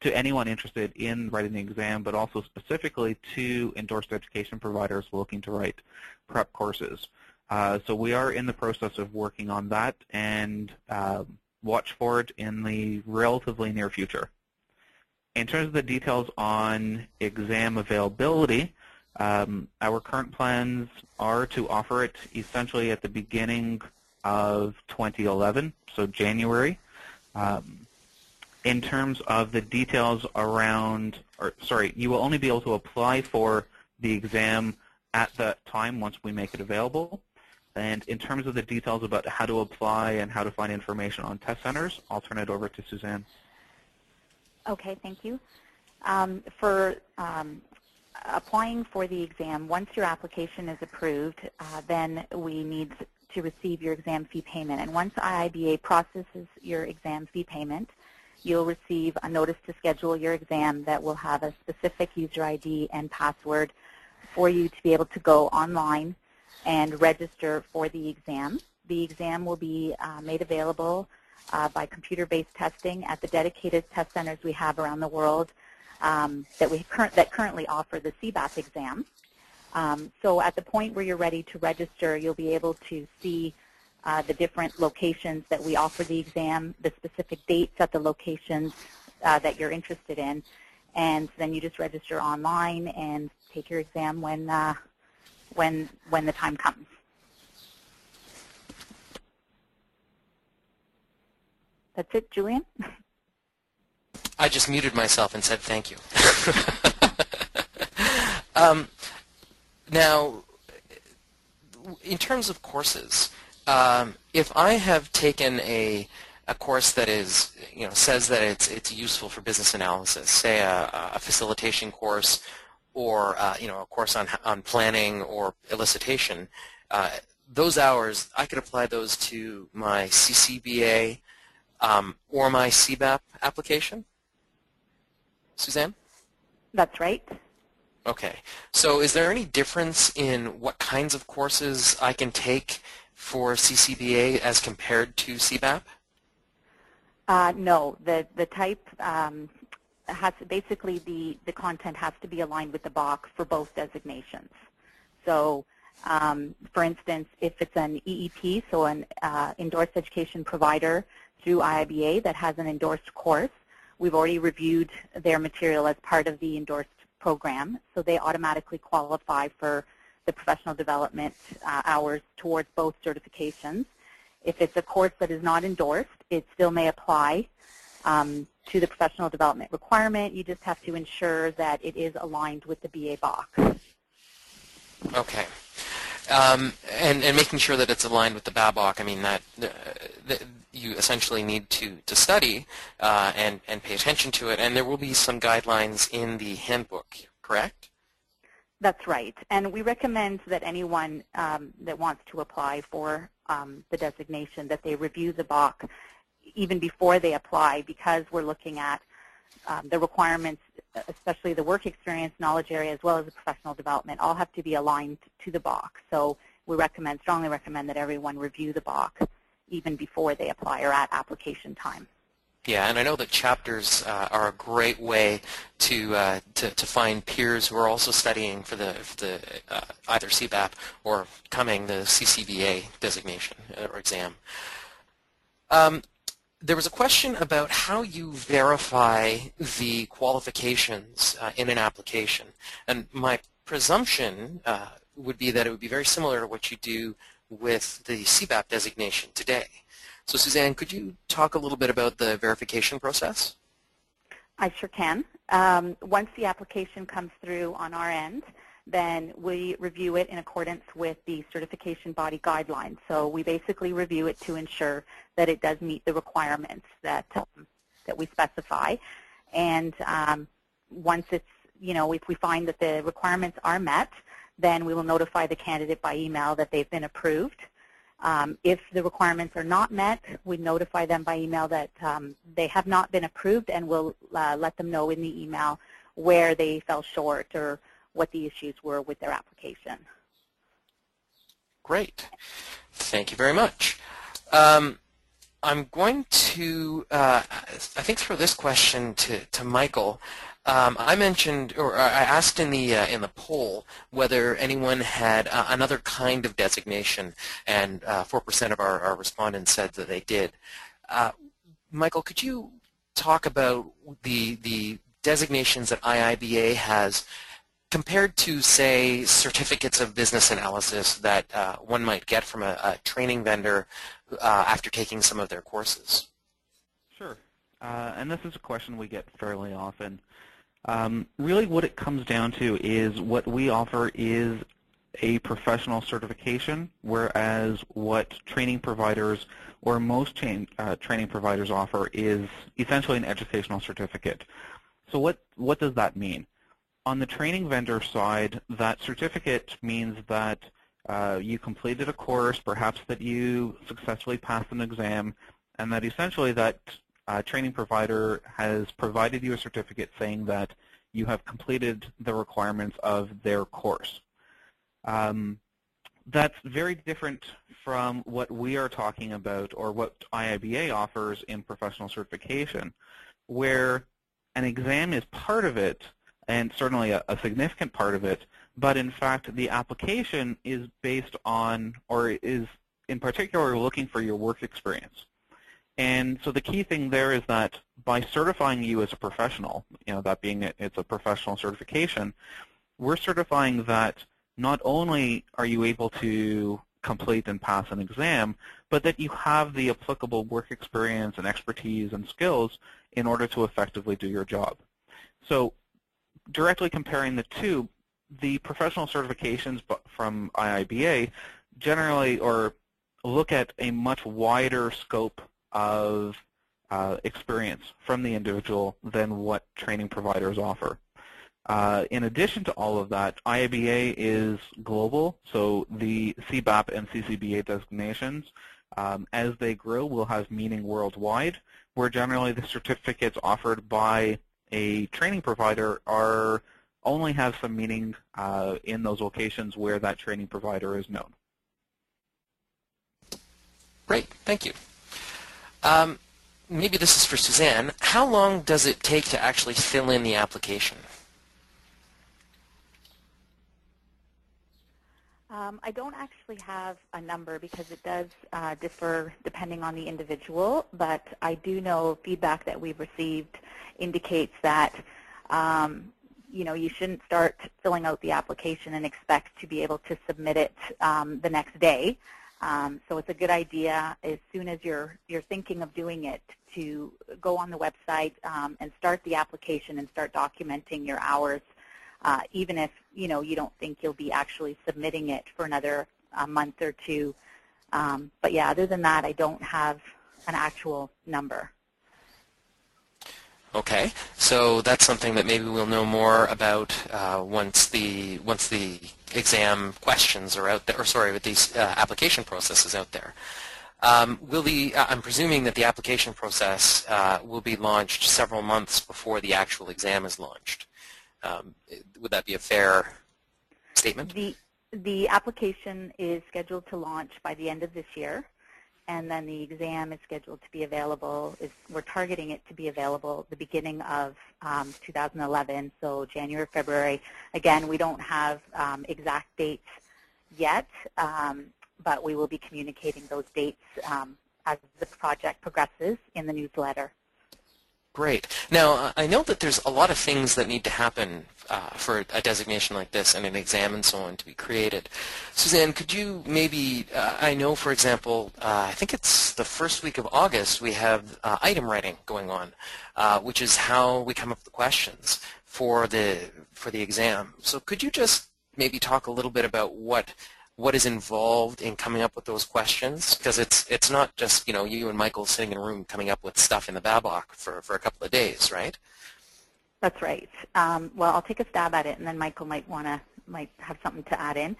to anyone interested in writing the exam, but also specifically to endorsed education providers looking to write prep courses. Uh, so we are in the process of working on that, and uh, watch for it in the relatively near future. In terms of the details on exam availability, um, our current plans are to offer it essentially at the beginning of 2011, so January. Um, in terms of the details around, or sorry, you will only be able to apply for the exam at that time once we make it available. And in terms of the details about how to apply and how to find information on test centers, I'll turn it over to Suzanne. Okay, thank you. Um, for um, applying for the exam, once your application is approved, uh, then we need to receive your exam fee payment. And once IIBA processes your exam fee payment, you'll receive a notice to schedule your exam that will have a specific user ID and password for you to be able to go online and register for the exam. The exam will be uh, made available uh, by computer-based testing at the dedicated test centers we have around the world um, that, we cur that currently offer the CBAP exam. Um, so at the point where you're ready to register, you'll be able to see uh, the different locations that we offer the exam, the specific dates at the locations uh, that you're interested in, and then you just register online and take your exam when uh, when when the time comes. That's it, Julian. I just muted myself and said thank you. um, now, in terms of courses, um, if I have taken a a course that is, you know, says that it's it's useful for business analysis, say a, a facilitation course, or uh, you know, a course on on planning or elicitation, uh, those hours I could apply those to my CCBA um, or my CBAP application. Suzanne? That's right. Okay. So is there any difference in what kinds of courses I can take for CCBA as compared to CBAP? Uh, no. The, the type um, has basically the, the content has to be aligned with the box for both designations. So um, for instance, if it's an EEP, so an uh, endorsed education provider through IIBA that has an endorsed course, we've already reviewed their material as part of the endorsed program, so they automatically qualify for the professional development uh, hours towards both certifications. If it's a course that is not endorsed, it still may apply um, to the professional development requirement. You just have to ensure that it is aligned with the BA box. Okay. Um, and, and making sure that it's aligned with the BABOK, I mean, that, uh, that you essentially need to, to study uh, and, and pay attention to it, and there will be some guidelines in the handbook, correct? That's right. And we recommend that anyone um, that wants to apply for um, the designation, that they review the BOK even before they apply because we're looking at um, the requirements, especially the work experience, knowledge area, as well as the professional development, all have to be aligned to the BOK. So we recommend, strongly recommend that everyone review the BOK even before they apply or at application time. Yeah, and I know that chapters uh, are a great way to, uh, to, to find peers who are also studying for the for the uh, either CBAP or coming the CCBA designation uh, or exam. Um, there was a question about how you verify the qualifications uh, in an application, and my presumption uh, would be that it would be very similar to what you do with the CBAP designation today. So Suzanne, could you talk a little bit about the verification process? I sure can. Um, once the application comes through on our end, then we review it in accordance with the certification body guidelines. So we basically review it to ensure that it does meet the requirements that um, that we specify. And um, once it's, you know, if we find that the requirements are met, then we will notify the candidate by email that they've been approved. Um, if the requirements are not met, we notify them by email that um, they have not been approved and we'll uh, let them know in the email where they fell short or what the issues were with their application. Great. Thank you very much. Um, I'm going to, uh, I think, throw this question to, to Michael. Um, I mentioned, or I asked in the uh, in the poll whether anyone had uh, another kind of designation, and uh, four percent of our, our, respondents said that they did. Uh, Michael, could you talk about the the designations that IIBA has compared to, say, certificates of business analysis that uh, one might get from a, a training vendor uh, after taking some of their courses? Sure. and this is a question we get fairly often. Um, really what it comes down to is what we offer is a professional certification, whereas what training providers or most chain, uh, training providers offer is essentially an educational certificate. So what, what does that mean? On the training vendor side, that certificate means that uh, you completed a course, perhaps that you successfully passed an exam, and that essentially that uh, training provider has provided you a certificate saying that you have completed the requirements of their course. Um, that's very different from what we are talking about or what IIBA offers in professional certification, where an exam is part of it and certainly a, a significant part of it, but in fact the application is based on or is in particular looking for your work experience. And so the key thing there is that by certifying you as a professional, you know, that being it's a professional certification, we're certifying that not only are you able to complete and pass an exam, but that you have the applicable work experience and expertise and skills in order to effectively do your job. So directly comparing the two, the professional certifications from IIBA generally or look at a much wider scope of uh, experience from the individual than what training providers offer. Uh, in addition to all of that, IIBA is global, so the CBAP and CCBA designations, um, as they grow, will have meaning worldwide, where generally the certificates offered by a training provider are only have some meaning uh, in those locations where that training provider is known. Great, thank you. Um, maybe this is for Suzanne. How long does it take to actually fill in the application? Um, I don't actually have a number because it does uh, differ depending on the individual, but I do know feedback that we've received indicates that um, you know you shouldn't start filling out the application and expect to be able to submit it um, the next day. Um, so it's a good idea as soon as you're you're thinking of doing it to go on the website um, and start the application and start documenting your hours uh, even if you know you don't think you'll be actually submitting it for another uh, month or two. Um, but yeah, other than that, I don't have an actual number. Okay, so that's something that maybe we'll know more about uh, once the once the exam questions are out there, or sorry, with these uh, application process is out there. Um, will the, uh, I'm presuming that the application process uh, will be launched several months before the actual exam is launched. Um, would that be a fair statement? The, the application is scheduled to launch by the end of this year, and then the exam is scheduled to be available. Is, we're targeting it to be available the beginning of um, 2011, so January, February. Again, we don't have um, exact dates yet, um, but we will be communicating those dates um, as the project progresses in the newsletter. Great. Now, I know that there's a lot of things that need to happen uh, for a designation like this and an exam and so on to be created. Suzanne, could you maybe, uh, I know, for example, uh, I think it's the first week of August, we have uh, item writing going on, uh, which is how we come up with questions for the, for the exam. So could you just maybe talk a little bit about what what is involved in coming up with those questions because it's it's not just you know you and Michael sitting in a room coming up with stuff in the BABOK for for a couple of days, right? That's right. Um, well, I'll take a stab at it, and then Michael might want to might have something to add in.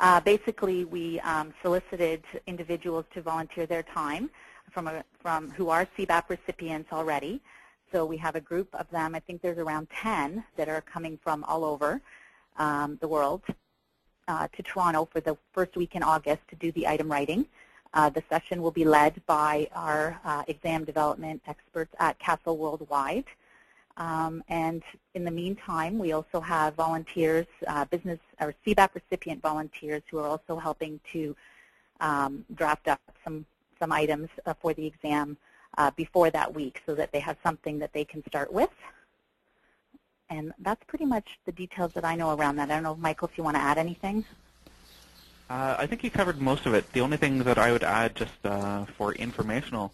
Uh, basically, we um, solicited individuals to volunteer their time from a, from who are CBAP recipients already. So we have a group of them. I think there's around 10 that are coming from all over um, the world uh, to Toronto for the first week in August to do the item writing. Uh, the session will be led by our uh, exam development experts at Castle Worldwide. Um, and in the meantime, we also have volunteers, uh, business or CBAP recipient volunteers who are also helping to um, draft up some, some items uh, for the exam uh, before that week so that they have something that they can start with. And that's pretty much the details that I know around that. I don't know, Michael, if you want to add anything. Uh, I think you covered most of it. The only thing that I would add just uh, for informational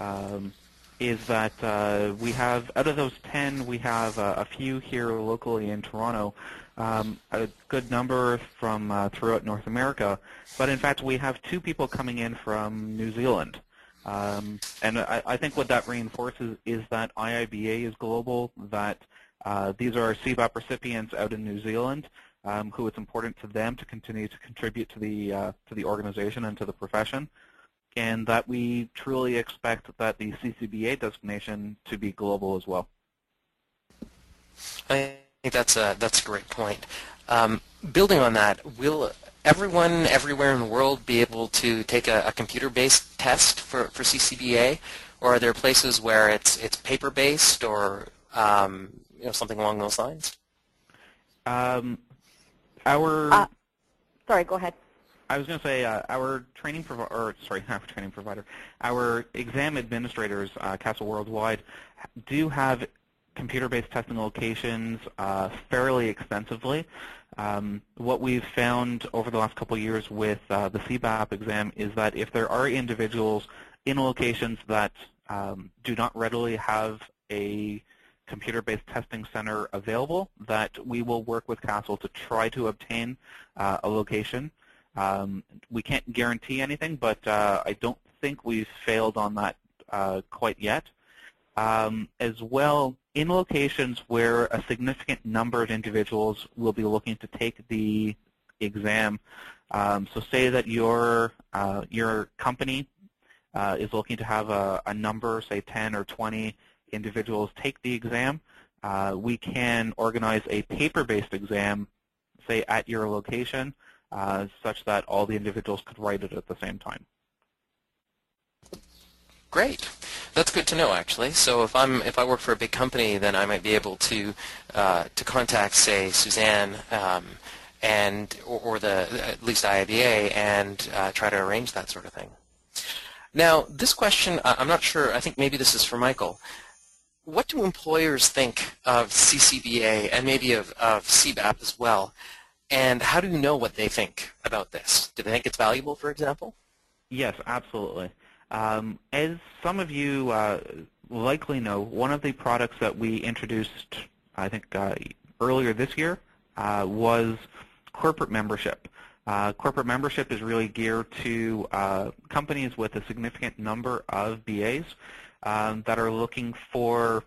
um, is that uh, we have, out of those 10, we have uh, a few here locally in Toronto, um, a good number from uh, throughout North America, but in fact we have two people coming in from New Zealand. Um, and I, I, think what that reinforces is that IIBA is global, that uh, these are CBAP recipients out in New Zealand um, who it's important to them to continue to contribute to the, uh, to the organization and to the profession, and that we truly expect that the CCBA designation to be global as well. I think that's a, that's a great point. Um, building on that, will everyone everywhere in the world be able to take a, a computer-based test for, for CCBA, or are there places where it's it's paper-based or um, you know, something along those lines? Um, our uh, sorry, go ahead. I was going to say uh, our training provider, or sorry, our training provider, our exam administrators, uh, Castle Worldwide, do have computer-based testing locations uh, fairly extensively. Um, what we've found over the last couple of years with uh, the CBAP exam is that if there are individuals in locations that um, do not readily have a computer-based testing center available, that we will work with Castle to try to obtain uh, a location. Um, we can't guarantee anything, but uh, I don't think we've failed on that uh, quite yet. Um, as well, in locations where a significant number of individuals will be looking to take the exam, um, so say that your, uh, your company uh, is looking to have a, a, number, say 10 or 20 individuals take the exam, uh, we can organize a paper-based exam, say at your location, uh, such that all the individuals could write it at the same time. Great. That's good to know, actually. So if I'm if I work for a big company, then I might be able to uh, to contact, say, Suzanne, um, and or, or, the at least IIBA, and uh, try to arrange that sort of thing. Now, this question, I'm not sure. I think maybe this is for Michael. What do employers think of CCBA and maybe of, of CBAP as well? And how do you know what they think about this? Do they think it's valuable, for example? Yes, absolutely. Um, as some of you uh, likely know, one of the products that we introduced, I think, uh, earlier this year uh, was corporate membership. Uh, corporate membership is really geared to uh, companies with a significant number of BAs um, that are looking for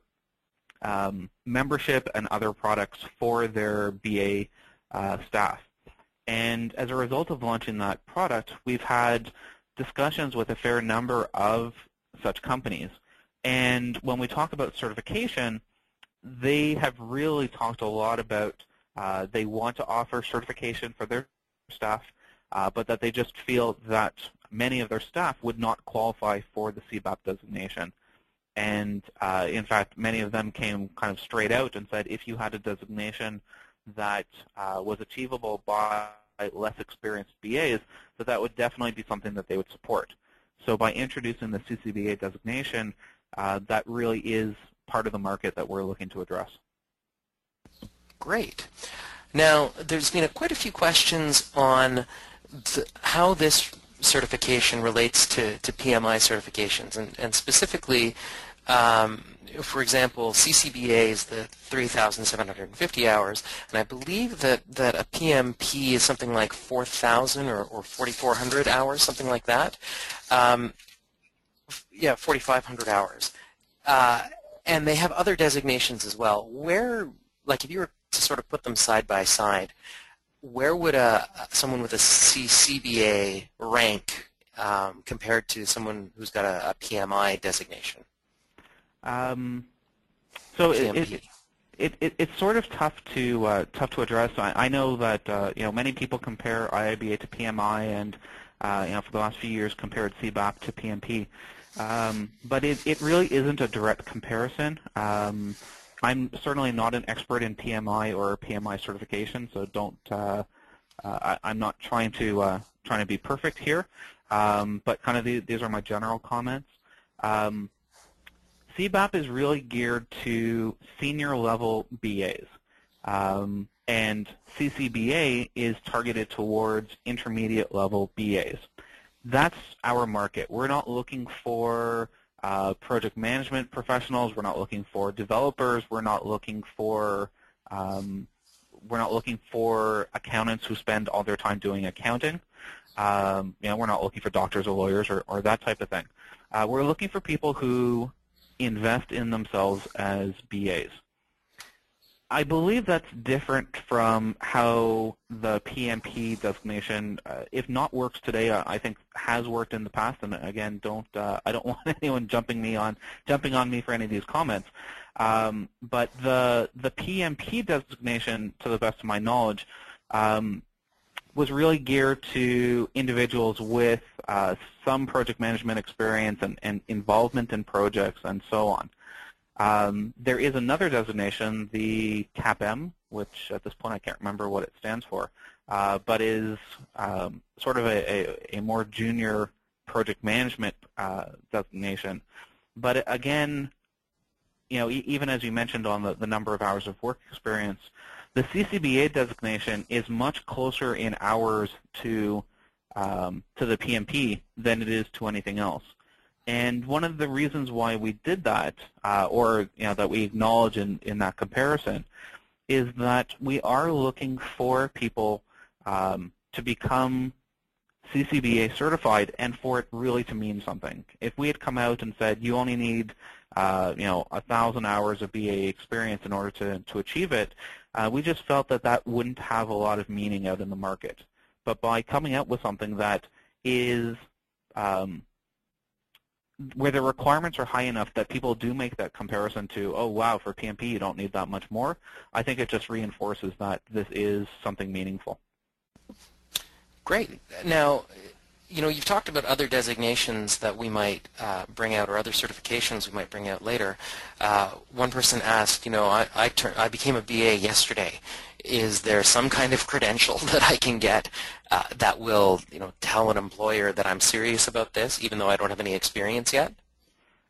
um, membership and other products for their BA uh, staff. And as a result of launching that product, we've had discussions with a fair number of such companies. And when we talk about certification, they have really talked a lot about uh, they want to offer certification for their staff, uh, but that they just feel that many of their staff would not qualify for the CBAP designation. And uh, in fact, many of them came kind of straight out and said, if you had a designation that uh, was achievable by less experienced BAs, that that would definitely be something that they would support. So by introducing the CCBA designation, uh, that really is part of the market that we're looking to address. Great. Now, there's been a, quite a few questions on how this certification relates to, to PMI certifications, and, and specifically um, for example, CCBA is the 3,750 hours, and I believe that, that a PMP is something like 4,000 or, or 4,400 hours, something like that. Um, yeah, 4,500 hours. Uh, and they have other designations as well. Where, like if you were to sort of put them side by side, where would a, someone with a CCBA rank um, compared to someone who's got a, a PMI designation? Um, so it, it, it, it, it's sort of tough to uh, tough to address. I, I know that uh, you know many people compare IIBA to PMI, and uh, you know for the last few years compared CBAP to PMP. Um, but it, it really isn't a direct comparison. Um, I'm certainly not an expert in PMI or PMI certification, so don't. Uh, uh, I, am not trying to uh, trying to be perfect here, um, but kind of the, these are my general comments. Um, CBAP is really geared to senior level BAs. Um, and CCBA is targeted towards intermediate level BAs. That's our market. We're not looking for uh, project management professionals. We're not looking for developers. We're not looking for um, we're not looking for accountants who spend all their time doing accounting. Um, you know, we're not looking for doctors or lawyers or, or that type of thing. Uh, we're looking for people who invest in themselves as BAs. I believe that's different from how the PMP designation, uh, if not works today, uh, I think has worked in the past. And again, don't uh, I don't want anyone jumping me on jumping on me for any of these comments. Um, but the the PMP designation, to the best of my knowledge, um, was really geared to individuals with uh, some project management experience and, and, involvement in projects and so on. Um, there is another designation, the CAPM, which at this point I can't remember what it stands for, uh, but is um, sort of a, a, a, more junior project management uh, designation. But again, you know, e even as you mentioned on the, the number of hours of work experience, the CCBA designation is much closer in hours to um, to the PMP than it is to anything else. And one of the reasons why we did that, uh, or you know, that we acknowledge in, in that comparison, is that we are looking for people um, to become CCBA certified and for it really to mean something. If we had come out and said you only need uh, you know a thousand hours of BA experience in order to, to achieve it, uh, we just felt that that wouldn't have a lot of meaning out in the market. But by coming out with something that is um, where the requirements are high enough that people do make that comparison to, oh wow, for PMP you don't need that much more, I think it just reinforces that this is something meaningful. Great. Now, you know, you've talked about other designations that we might uh, bring out or other certifications we might bring out later. Uh, one person asked, you know, I, I, I became a BA yesterday. Is there some kind of credential that I can get uh, that will, you know, tell an employer that I'm serious about this, even though I don't have any experience yet?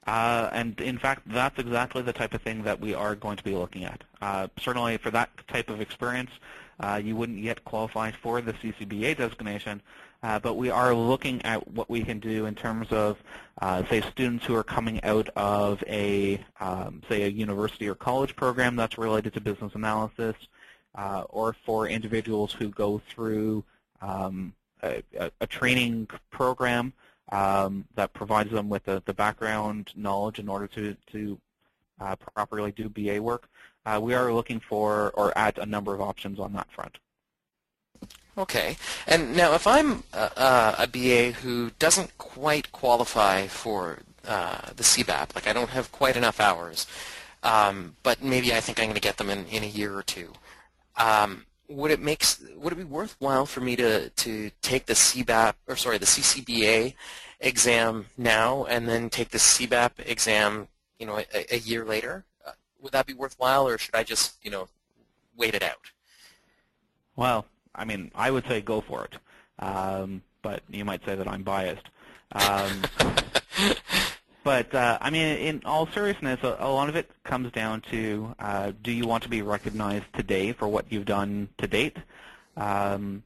Uh, and in fact, that's exactly the type of thing that we are going to be looking at. Uh, certainly for that type of experience, uh, you wouldn't yet qualify for the CCBA designation, uh, but we are looking at what we can do in terms of, uh, say, students who are coming out of a, um, say, a university or college program that's related to business analysis, uh, or for individuals who go through um, a, a, training program um, that provides them with the, the background knowledge in order to, to uh, properly do BA work uh, we are looking for or at a number of options on that front. Okay. And now if I'm uh, a BA who doesn't quite qualify for uh, the CBAP, like I don't have quite enough hours, um, but maybe I think I'm going to get them in, in a year or two, um, would it makes would it be worthwhile for me to to take the CBAP or sorry the CCBA exam now and then take the CBAP exam you know a, a year later? would that be worthwhile, or should I just, you know, wait it out? Well, I mean, I would say go for it, um, but you might say that I'm biased. Um, but uh, I mean, in all seriousness, a, a, lot of it comes down to: uh, do you want to be recognized today for what you've done to date? Um,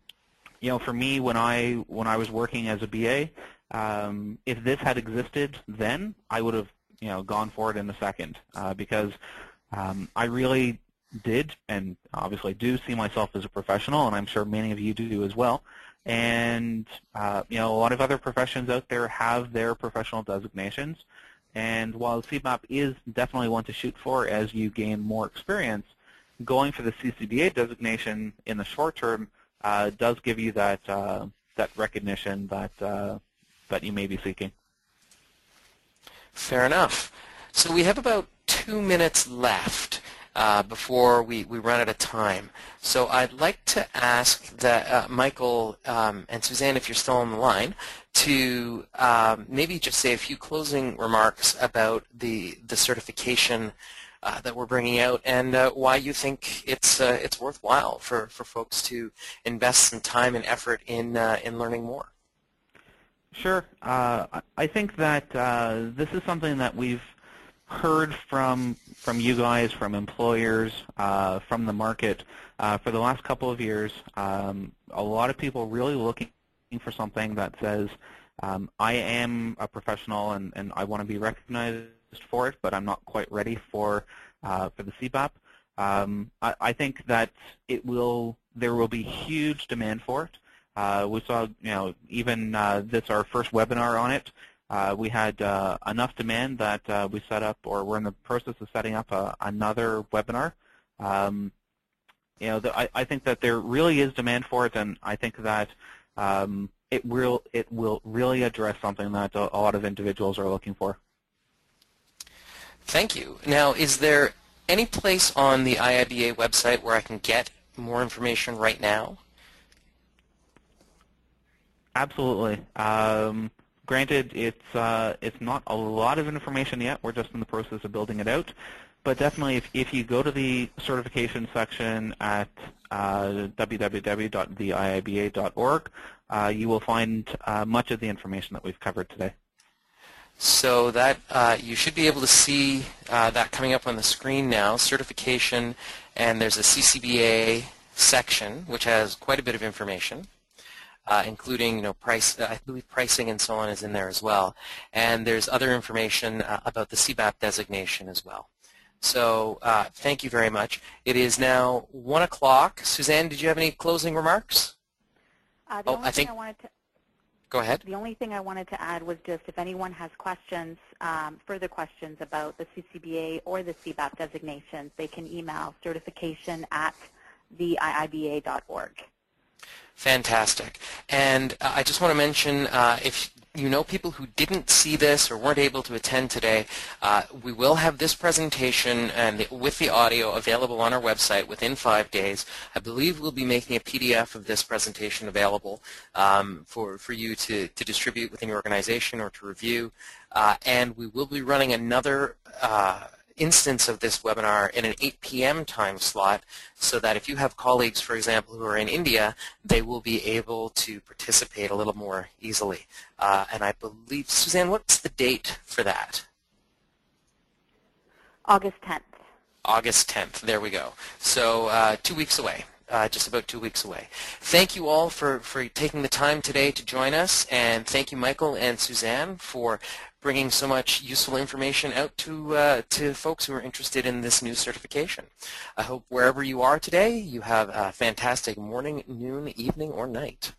you know, for me, when I when I was working as a BA, um, if this had existed then, I would have you know gone for it in a second uh, because um, I really did and obviously do see myself as a professional, and I'm sure many of you do as well. And uh, you know, a lot of other professions out there have their professional designations. And while CBAP is definitely one to shoot for as you gain more experience, going for the CCBA designation in the short term uh, does give you that uh, that recognition that uh, that you may be seeking. Fair enough. So we have about two minutes left uh, before we, we run out of time. So I'd like to ask that uh, Michael um, and Suzanne, if you're still on the line, to um, maybe just say a few closing remarks about the, the certification uh, that we're bringing out and uh, why you think it's uh, it's worthwhile for, for folks to invest some time and effort in uh, in learning more. Sure. Uh, I think that uh, this is something that we've heard from from you guys, from employers, uh, from the market uh, for the last couple of years. Um, a lot of people really looking for something that says, um, I am a professional and, and I want to be recognized for it, but I'm not quite ready for uh, for the CBAP. Um, I, I think that it will there will be huge demand for it. Uh, we saw, you know, even uh, this our first webinar on it. Uh, we had uh, enough demand that uh, we set up, or we're in the process of setting up a, another webinar. Um, you know, the, I, I, think that there really is demand for it, and I think that um, it will it will really address something that a, a lot of individuals are looking for. Thank you. Now, is there any place on the IIBA website where I can get more information right now? Absolutely. Um, granted, it's uh, it's not a lot of information yet. We're just in the process of building it out. but definitely if, if you go to the certification section at uh, www.theiiba.org, uh, you will find uh, much of the information that we've covered today. So that uh, you should be able to see uh, that coming up on the screen now, certification, and there's a CCBA section which has quite a bit of information. Uh, including, you know, price. I believe pricing and so on is in there as well, and there's other information uh, about the CBAP designation as well. So uh, thank you very much. It is now one o'clock. Suzanne, did you have any closing remarks? Uh, the Oh, only I thing think- I wanted to Go ahead. The only thing I wanted to add was just if anyone has questions, um, further questions about the CCBA or the CBAP designations, they can email certification at theiiba.org. Fantastic. And uh, I just want to mention, uh, if you know people who didn't see this or weren't able to attend today, uh, we will have this presentation and the, with the audio available on our website within five days. I believe we'll be making a PDF of this presentation available um, for, for you to, to distribute within your organization or to review. Uh, and we will be running another uh, instance of this webinar in an 8 p.m. time slot so that if you have colleagues, for example, who are in India, they will be able to participate a little more easily. Uh, and I believe, Suzanne, what's the date for that? August 10th. August 10th. There we go. So uh, two weeks away. Uh, just about two weeks away. Thank you all for, for taking the time today to join us, and thank you, Michael and Suzanne, for bringing so much useful information out to, uh, to folks who are interested in this new certification. I hope wherever you are today, you have a fantastic morning, noon, evening, or night.